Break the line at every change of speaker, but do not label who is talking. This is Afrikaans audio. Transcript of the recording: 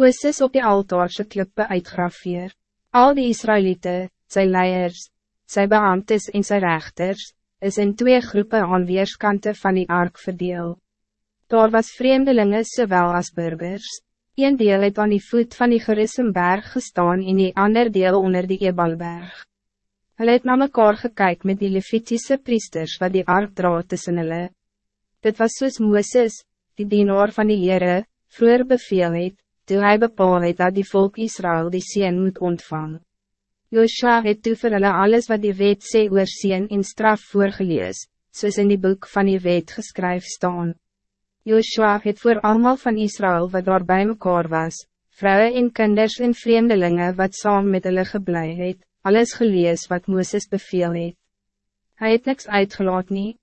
Moses op die altaarse klippe uitgrafeer. Al die Israëlieten, zijn leiers, zijn beambtes en zijn rechters, is in twee groepen aan weerskante van die ark verdeel. Daar was vreemdelingen zowel als burgers. Een deel het aan die voet van die Gerissenberg gestaan en die ander deel onder die Ebalberg. Hulle het na mekaar gekyk met die Levitische priesters wat die ark dra tussen hulle. Dit was soos Mooses, die dienaar van die Heere, vroeger beveel het, toe hy bepaal het dat die volk Israël die sien moet ontvang. Joshua het toe vir hulle alles wat die wet sê oor sien en straf voorgelees, soos in die boek van die wet geskryf staan. Joshua het voor allemaal van Israël wat daar bij mekaar was, vrouwen en kinders en vreemdelingen wat saam met hulle geblei het, alles gelees wat Mooses beveel het. Hij het niks uitgelaat nie,